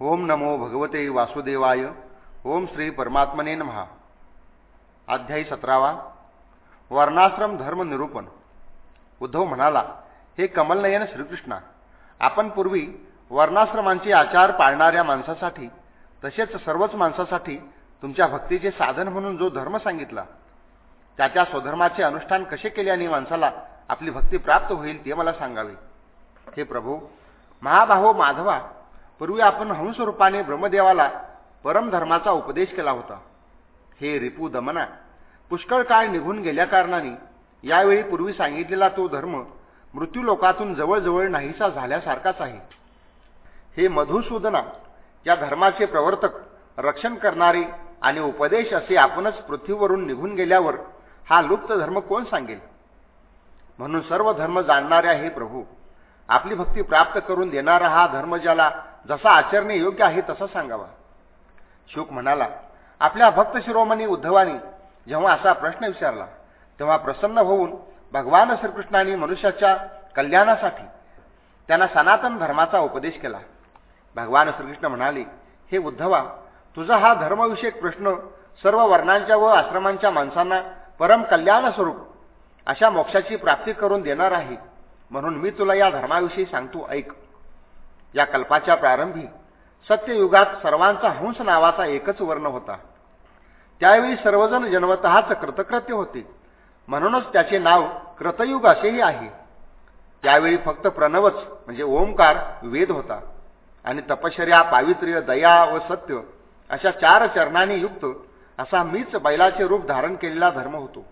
ओम नमो भगवते वासुदेवाय. ओम श्री परमात्मने महा अध्यायी सतरावा. वर्णाश्रम धर्म निरूपण. उद्धव म्हणाला हे कमलनयन श्रीकृष्णा आपण पूर्वी वर्णाश्रमांचे आचार पाळणाऱ्या माणसासाठी तसेच सर्वच माणसासाठी तुमच्या भक्तीचे साधन म्हणून जो धर्म सांगितला त्याच्या स्वधर्माचे अनुष्ठान कसे केल्याने माणसाला आपली भक्ती प्राप्त होईल ते मला सांगावे. हे प्रभू महाभाऊ माधवा पूर्वी आपण हंसरूपाने ब्रह्मदेवाला परमधर्माचा उपदेश केला होता. हे रिपू दमना पुष्कळ काळ निघून गेल्या कारणाने यावेळी पूर्वी सांगितलेला तो धर्म मृत्यूलोकातून जवळजवळ नाहीसा झाल्यासारखाच आहे. हे मधुसूदना या धर्माचे प्रवर्तक रक्षण करणारे आणि उपदेश असे आपणच पृथ्वीवरून निघून गेल्यावर हा लुप्त धर्म कोण सांगेल? म्हणून सर्व धर्म जाणणाऱ्या हे प्रभू आपली भक्ती प्राप्त करून देणारा हा धर्म ज्याला जसा आचरणे योग्य आहे तसा सांगावा. शुक म्हणाला आपल्या भक्त शिरोमणी उद्धवानी जेव्हा असा प्रश्न विचारला तेव्हा प्रसन्न होऊन भगवान श्रीकृष्णाने मनुष्याच्या कल्याणासाठी त्यांना सनातन धर्माचा उपदेश केला. भगवान श्रीकृष्ण म्हणाले हे उद्धवा तुझा हा धर्मविषयक प्रश्न सर्व वर्णांच्या व आश्रमांच्या माणसांना परम कल्याण स्वरूप अशा मोक्षाची प्राप्ती करून देणार आहे. म्हणून मी तुला या धर्माविषयी सांगतो ऐक. या कल्पाच्या प्रारंभी सत्ययुगात सर्वांचा हंस नावाचा एकच वर्ण होता. त्यावेळी सर्वजण जन्मतःच कृतकृत्य होते. म्हणूनच त्याचे नाव कृतयुग असेही आहे. त्यावेळी फक्त प्रणवच म्हणजे ओंकार वेद होता. आणि तपश्चर्या पावित्र्य दया व सत्य अशा चार चरणांनी युक्त असा मीच बैलाचे रूप धारण केलेला धर्म होतो.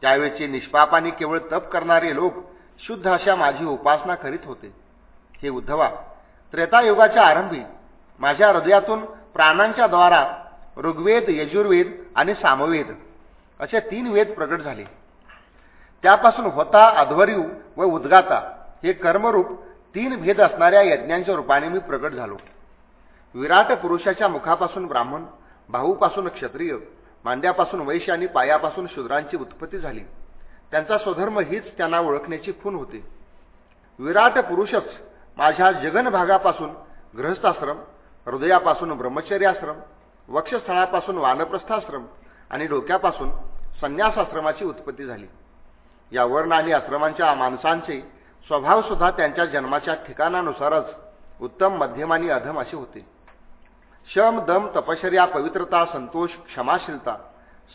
त्यावेळचे निष्पापाने केवळ तप करणारे लोक शुद्ध अशा माझी उपासना करीत होते. हे उद्धवा त्रेतायुगाच्या आरंभी माझ्या हृदयातून प्राणांच्या द्वारा ऋग्वेद यजुर्वेद आणि सामवेद असे तीन वेद प्रगट झाले. त्यापासून होता अध्वर्यू व उद्गाता. हे कर्मरूप तीन भेद असणाऱ्या यज्ञांच्या रूपाने मी प्रगट झालो. विराट पुरुषाच्या मुखापासून ब्राह्मण भाऊपासून क्षत्रिय मांड्यापासून वैश्य आणि पायापासून शूद्रांची उत्पत्ती झाली. त्यांचा स्वधर्म हीच त्यांना ओळखण्याची खून होते. विराट पुरुषच माझ्या जगन भागापासून गृहस्थाश्रम हृदयापासून ब्रह्मचर्याश्रम वक्षस्थळापासून वानप्रस्थाश्रम आणि डोक्यापासून संन्यासाश्रमाची उत्पत्ती झाली. या वर्ण आणि आश्रमांच्या माणसांचे स्वभावसुद्धा त्यांच्या जन्माच्या ठिकाणानुसारच उत्तम मध्यम आणि अधम असे होते. शम दम तपश्चर्या पवित्रता संतोष क्षमाशीलता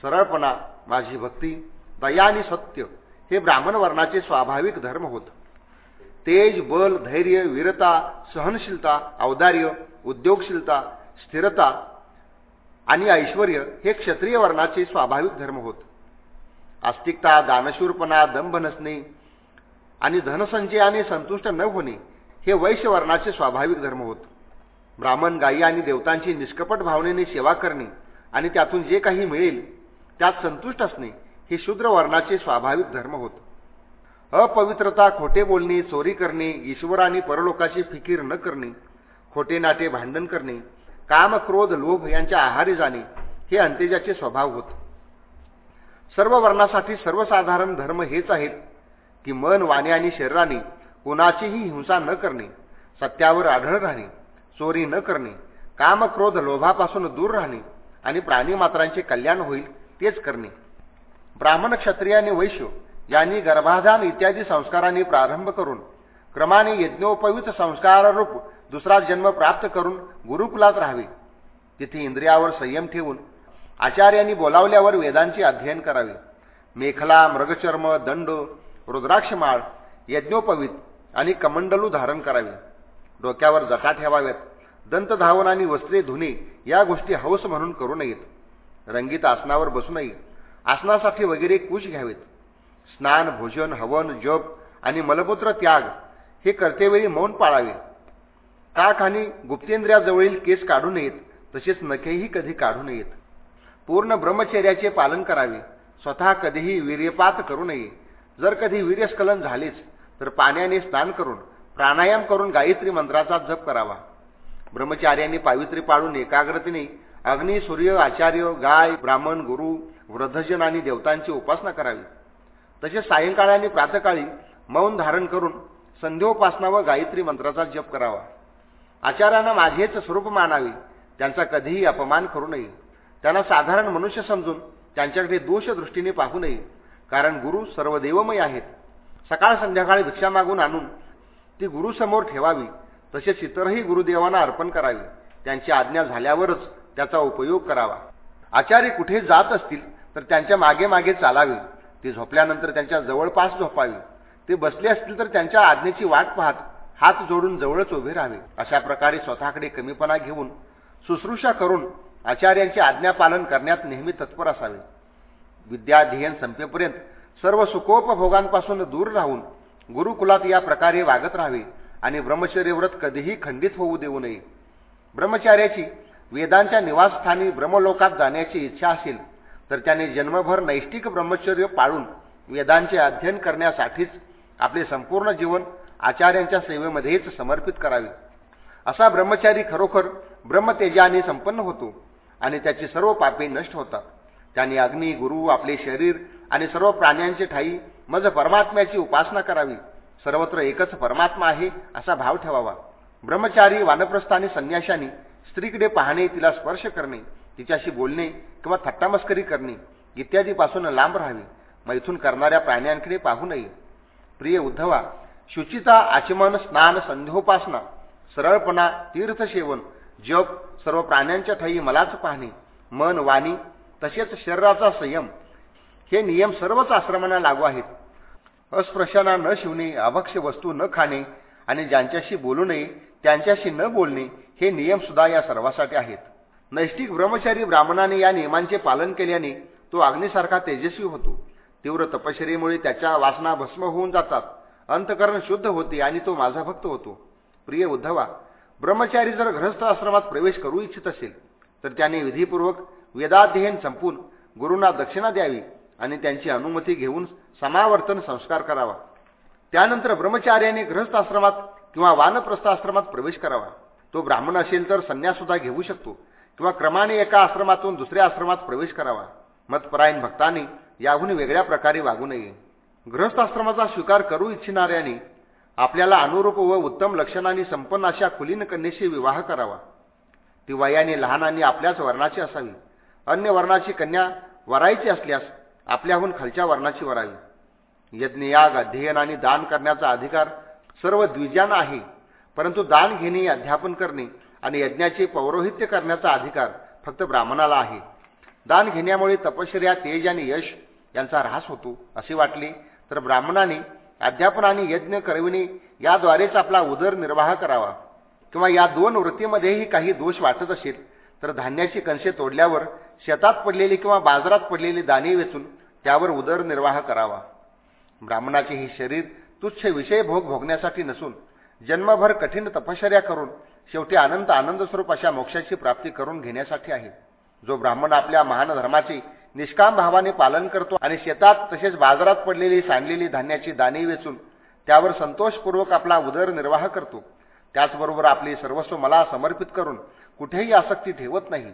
सरळपणा माझी भक्ती दया आणि सत्य हे ब्राह्मण वर्णाचे स्वाभाविक धर्म होत. तेज बल धैर्य वीरता सहनशीलता औदार्य उद्योगशीलता स्थिरता आणि ऐश्वर हे क्षत्रिय वर्णाचे स्वाभाविक धर्म होत. आस्तिकता दानशूरपणा दंभ नसणे आणि धनसंचयाने संतुष्ट न होणे हे वैश्य वर्णाचे स्वाभाविक धर्म होत. ब्राह्मण गायी आणि देवतांची निष्कपट भावनेने सेवा करणे आणि त्यातून जे काही मिळेल त्यात संतुष्ट असणे हे शूद्र वर्णाचे स्वाभाविक धर्म होत. अपवित्रता खोटे बोलणे चोरी करणे ईश्वर आणि परलोकाची फिकीर न करणे खोटे नाटे भांडण करणे काम क्रोध लोभ यांच्या आहारी जाणे हे अंतेजाचे स्वभाव होत. सर्व वर्णासाठी सर्वसाधारण धर्म हेच आहेत की मन वाणे आणि शरीराने कोणाचीही हिंसा न करणे सत्यावर आढळ राहणे चोरी न करणे काम क्रोध लोभापासून दूर राहणे आणि प्राणीमात्रांचे कल्याण होईल तेच करणे. ब्राह्मण क्षत्रिय आणि वैश्य यांनी गर्भाधान इत्यादी संस्कारांनी प्रारंभ करून क्रमाने यज्ञोपवित संस्काररूप दुसरा जन्म प्राप्त करून गुरुकुलात राहावे. तिथे इंद्रियावर संयम ठेवून आचार्यांनी बोलावल्यावर वेदांचे अध्ययन करावे. मेखला मृगचर्म दंड रुद्राक्षमाळ यज्ञोपवित आणि कमंडलू धारण करावे. डोक्यावर जटा ठेवाव्यात. दंतधावन आणि वस्त्रे धुणे या गोष्टी हौस म्हणून करू नयेत. रंगीत आसनावर बसू नये. आसनासाठी वगैरे कुश घ्यावेत. स्नान भोजन हवन जप आणि मलमूत्र त्याग हे करतेवेळी मौन पाळावे. काख आणि गुप्तेंद्रियाजवळील केस काढू नयेत तसेच नखेही कधी काढू नयेत. पूर्ण ब्रह्मचर्याचे पालन करावे. स्वतः कधीही वीर्यपात करू नये. जर कधी वीर्यस्खलन झालेच तर पाण्याने स्नान करून प्राणायाम करून गायत्री मंत्राचा जप करावा. ब्रह्मचार्यांनी पावित्री पाळून एकाग्रतेने अग्नी सूर्य आचार्य गाय ब्राह्मण गुरु वृद्धजन आणि देवतांची उपासना करावी. तसेच सायंकाळी आणि प्रातकाळी मौन धारण करून संध्योपासना व गायत्री मंत्राचा जप करावा. आचार्यांना माझेच स्वरूप मानावे त्यांचा कधीही अपमान करू नये. त्यांना साधारण मनुष्य समजून त्यांच्याकडे दोषदृष्टीने पाहू नये कारण गुरु सर्व देवमय आहेत. सकाळ संध्याकाळी भिक्षा मागून आणून ती गुरुसमोर ठेवावी तसेच इतरही गुरुदेवांना अर्पण करावे. त्यांची आज्ञा झाल्यावरच त्याचा उपयोग करावा. आचार्य कुठे जात असतील तर त्यांच्या मागे मागे चालावे. ते झोपल्यानंतर त्यांच्या जवळपास झोपावे. ते बसले असतील तर त्यांच्या आज्ञेची वाट पाहत हात जोडून जवळच उभे राहावे. अशा प्रकारे स्वतःकडे कमीपणा घेऊन शुश्रूषा करून आचार्यांचे आज्ञापालन करण्यात नेहमी तत्पर असावे. विद्याध्ययन संपेपर्यंत सर्व सुखोपभोगांपासून दूर राहून गुरुकुलात या प्रकारे वागत राहावे आणि ब्रह्मचर्यव्रत कधीही खंडित होऊ देऊ नये. ब्रह्मचार्याची वेदांच्या निवासस्थानी ब्रह्मलोकात जाण्याची इच्छा असेल तर त्याने जन्मभर नैष्टिक ब्रह्मचर्य पाळून वेदांचे अध्ययन करण्यासाठीच आपले संपूर्ण जीवन आचार्यांच्या सेवेमध्येच समर्पित करावे. असा ब्रह्मचारी खरोखर ब्रह्मतेजाने संपन्न होतो आणि त्याची सर्व पापे नष्ट होतात. त्याने अग्नी गुरु आपले शरीर आणि सर्व प्राण्यांचे ठाई मज परमात्म्याची उपासना करावी. सर्वत्र एकच परमात्मा आहे असा भाव ठेवावा. ब्रह्मचारी वानप्रस्थाने संन्याशाने स्त्रीकडे पाहणे तिला स्पर्श करणे तिच्याशी बोलणे किंवा थट्टामस्करी करणे इत्यादीपासून लांब राहावी. मैथून करणाऱ्या प्राण्यांकडे पाहू नये. प्रिय उद्धवा शुचिता आचमन स्नान संध्योपासना सरळपणा तीर्थसेवन जप सर्व प्राण्यांच्या ठाई मलाच पाहणे. मन वाणी तसेच शरीराचा संयम हे नियम सर्वच आश्रमांना लागू आहेत. अस्पृश्यांना न शिवणे अभक्ष वस्तू न खाणे आणि ज्यांच्याशी बोलू नये त्यांच्याशी न बोलणे हे नियम सुद्धा या सर्वासाठी आहेत. नैष्टिक ब्रह्मचारी ब्राह्मणाने या नियमांचे पालन केल्याने तो अग्निसारखा तेजस्वी होतो. तीव्र तपश्चर्येमुळे त्याच्या वासना भस्म होऊन जातात. अंतकरण शुद्ध होते आणि तो माझा भक्त होतो. प्रिय उद्धवा ब्रह्मचारी जर ग्रहस्थ आश्रमात प्रवेश करू इच्छित असेल तर त्याने विधीपूर्वक वेदाध्ययन संपून गुरूंना दक्षिणा द्यावी आणि त्यांची अनुमती घेऊन समावर्तन संस्कार करावा. त्यानंतर ब्रह्मचार्याने ग्रहस्थ आश्रमात किंवा वानप्रस्थ आश्रमात प्रवेश करावा. तो ब्राह्मण असेल तर संन्यास सुद्धा घेऊ शकतो. किंवा क्रमाने एका आश्रमातून दुसऱ्या आश्रमात प्रवेश करावा. मतपरायण भक्तांनी याहून वेगळ्या प्रकारे वागू नये. ग्रहस्थ आश्रमाचा स्वीकार करू इच्छिणाऱ्याने आपल्याला अनुरूप व उत्तम लक्षणांनी संपन्न अशा कुलीन कन्येशी विवाह करावा. ती वयाने लहान आणि आपल्याच वर्णाची असावी. अन्य वर्णाची कन्या वरायची असल्यास आपल्याहून खालच्या वर्णाची वरावी. यज्ञयाग अध्ययन आणि दान करण्याचा अधिकार सर्व द्विजांना आहे. परंतु दान घेणे अध्यापन करणे आणि यज्ञाचे पौरोहित्य करण्याचा अधिकार फक्त ब्राह्मणाला आहे. दान घेण्यामुळे तपश्चर्या तेज आणि यश यांचा ऱ्हास होतो असे वाटले. तर ब्राह्मणाने अध्यापन आणि यज्ञ करविणे याद्वारेच आपला उदरनिर्वाह करावा. किंवा या दोन वृत्तीमध्येही काही दोष वाटत असेल तर धान्याची कणसे तोडल्यावर शेतात पडलेली किंवा बाजारात पडलेली दाणे वेचून त्यावर उदरनिर्वाह करावा. ब्राह्मणाचे हे शरीर तुच्छ विषय भोग भोगण्यासाठी नसून जन्मभर कठीण तपश्चर्या करून शेवटी अनंत स्वरूप अशा मोक्षाची प्राप्ती करून घेण्यासाठी आहे. जो ब्राह्मण आपल्या महान धर्माचे निष्काम भावाने पालन करतो आणि शेतात तसेच बाजारात पडलेली सांडलेली धान्याची दाणे वेचून त्यावर संतोषपूर्वक आपला उदरनिर्वाह करतो त्याचबरोबर आपले सर्वस्व मला समर्पित करून कुठेही आसक्ती ठेवत नाही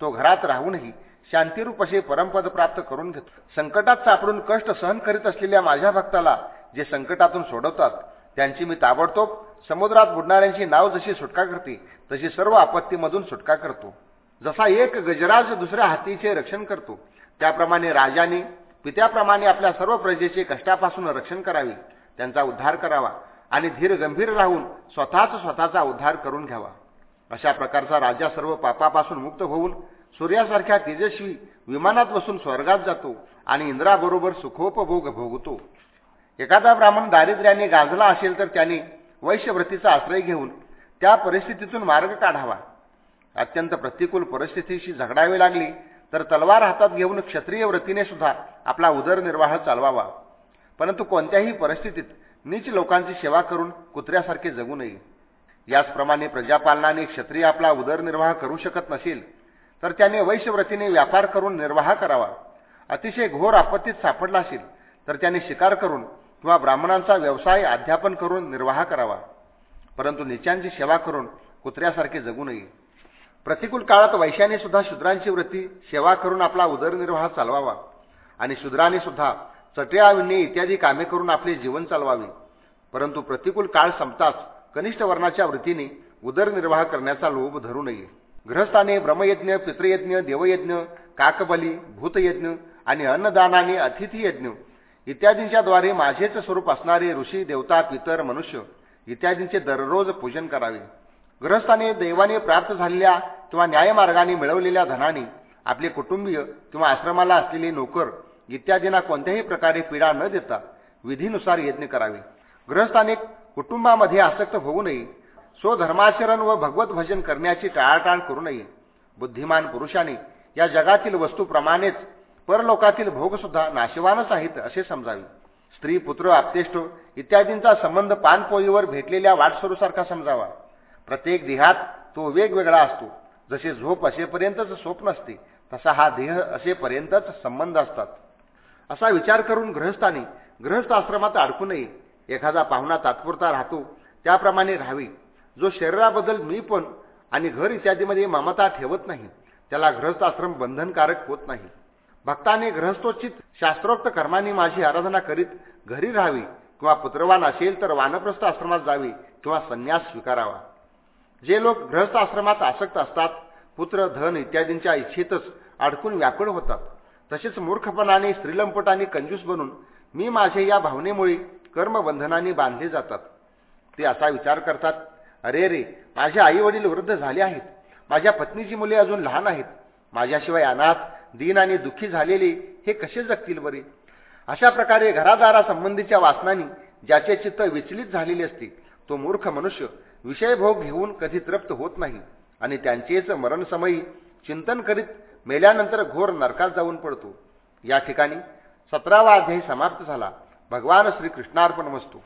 तो घरात राहूनही शांतिरूप असे परमपद प्राप्त करून घेतो. संकटात सापडून कष्ट सहन करीत असलेल्या माझ्या भक्ताला जे संकटातून सोडवतात त्यांची मी ताबडतोब समुद्रात बुडणाऱ्यांची नाव जशी सुटका करते तशी सर्व आपत्तीमधून सुटका करतो. जसा एक गजराज दुसऱ्या हातीचे रक्षण करतो त्याप्रमाणे राजाने पित्याप्रमाणे आपल्या सर्व प्रजेचे कष्टापासून रक्षण करावे त्यांचा उद्धार करावा आणि धीर गंभीर राहून स्वतःच स्वतःचा उद्धार करून घ्यावा. अशा प्रकारचा राजा सर्व पापापासून मुक्त होऊन सूर्यासारख्या तेजस्वी विमानात बसून स्वर्गात जातो आणि इंद्राबरोबर सुखोपभोग भोगतो. एखादा ब्राह्मण दारिद्र्याने गाजला असेल तर त्याने वैश्यव्रतीचा आश्रय घेऊन त्या परिस्थितीतून मार्ग काढावा. अत्यंत प्रतिकूल परिस्थितीशी झगडावे लागली तर तलवार हातात घेऊन क्षत्रिय व्रतीने सुद्धा आपला उदरनिर्वाह चालवावा. परंतु कोणत्याही परिस्थितीत नीच लोकांची सेवा करून कुत्र्यासारखे जगू नये. याचप्रमाणे प्रजापालनाने क्षत्रिय आपला उदरनिर्वाह करू शकत नसेल तर त्याने वैश्यव्रतीने व्यापार करून निर्वाह करावा. अतिशय घोर आपत्तीत सापडला असेल तर त्याने शिकार करून किंवा ब्राह्मणांचा व्यवसाय अध्यापन करून निर्वाह करावा. परंतु निचांची सेवा करून कुत्र्यासारखे जगू नये. प्रतिकूल काळात वैश्याने सुद्धा शूद्रांची वृत्ती सेवा करून आपला उदरनिर्वाह चालवावा. आणि शूद्राने सुद्धा चटया विणणे इत्यादी कामे करून आपले जीवन चालवावे. परंतु प्रतिकूल काळ संपताच कनिष्ठ वर्णाच्या वृत्तीने उदरनिर्वाह करण्याचा लोभ धरू नये. गृहस्थाने ब्रह्मयज्ञ पितृयज्ञ देवयज्ञ काकबली भूतयज्ञ आणि अन्नदानाने अतिथीयज्ञ इत्यादींच्याद्वारे इत्यादींच्या द्वारे माझेच स्वरूप असणारे ऋषी देवता पितर मनुष्य इत्यादींचे दररोज पूजन करावे. ग्रहस्थाने दैवाने प्राप्त झालेल्या किंवा न्यायमार्गाने मिळवलेल्या धनाने आपले कुटुंबीय किंवा आश्रमाला असलेले नोकर इत्यादींना कोणत्याही प्रकारे पीडा न देता विधीनुसार यज्ञ करावे. ग्रहस्थाने कुटुंबामध्ये आसक्त होऊ नये. स्वधर्माचरण व भगवत भजन करण्याची टाळाटाळ करू नये. बुद्धिमान पुरुषाने या जगातील वस्तूप्रमाणेच परलोकातील भोगसुद्धा नाशिवानच आहेत असे समजावे. स्त्री पुत्र आपतेष्ट इत्यादींचा संबंध पानपोळीवर भेटलेल्या वाटसरूसारखा समजावा. प्रत्येक देहात तो वेगवेगळा असतो. जसे झोप असेपर्यंतच स्वप्न असते तसा हा देह असेपर्यंतच संबंध असतात. असा विचार करून ग्रहस्थाने ग्रहस्थाश्रमात आश्रमात अडकू नये. एखादा पाहुणा तात्पुरता राहतो त्याप्रमाणे राहावे. जो शरीराबद्दल मी पण आणि घर इत्यादीमध्ये ममता ठेवत नाही त्याला ग्रहस्थाश्रम आश्रम बंधनकारक होत नाही. भक्ताने ग्रहस्थोचित शास्त्रोक्त कर्मांनी माझी आराधना करीत घरी राहावी किंवा पुत्रवान असेल तर वानप्रस्थ आश्रमात जावे किंवा संन्यास स्वीकारावा. जे लोक ग्रहस्थ आश्रमात आसक्त असतात पुत्र धन इत्यादींच्या इच्छेतच अडकून व्याकुळ होतात. तसेच मूर्खपणाने स्त्रीलंपटाने कंजूस बनून मी माझे या भावनेमुळे कर्मबंधनाने बांधले जातात. ते असा विचार करतात अरे रे माझे आई वडील वृद्ध झाले आहेत. माझ्या पत्नीची मुले अजून लहान आहेत. माझ्याशिवाय अनाथ दीनाने आणि दुःखी झालेले हे कसे जगतील बरे? अशा प्रकारे घरादारासंबंधीच्या वासनांनी ज्याचे चित्त विचलित झालेले असते तो मूर्ख मनुष्य विषयभोग घेऊन कधी तृप्त होत नाही आणि त्यांचेच मरणसमयी चिंतन करीत मेल्यानंतर घोर नरकात जाऊन पडतो. या ठिकाणी सतरावा अध्याय समाप्त झाला. भगवान श्रीकृष्णार्पण वस्तू.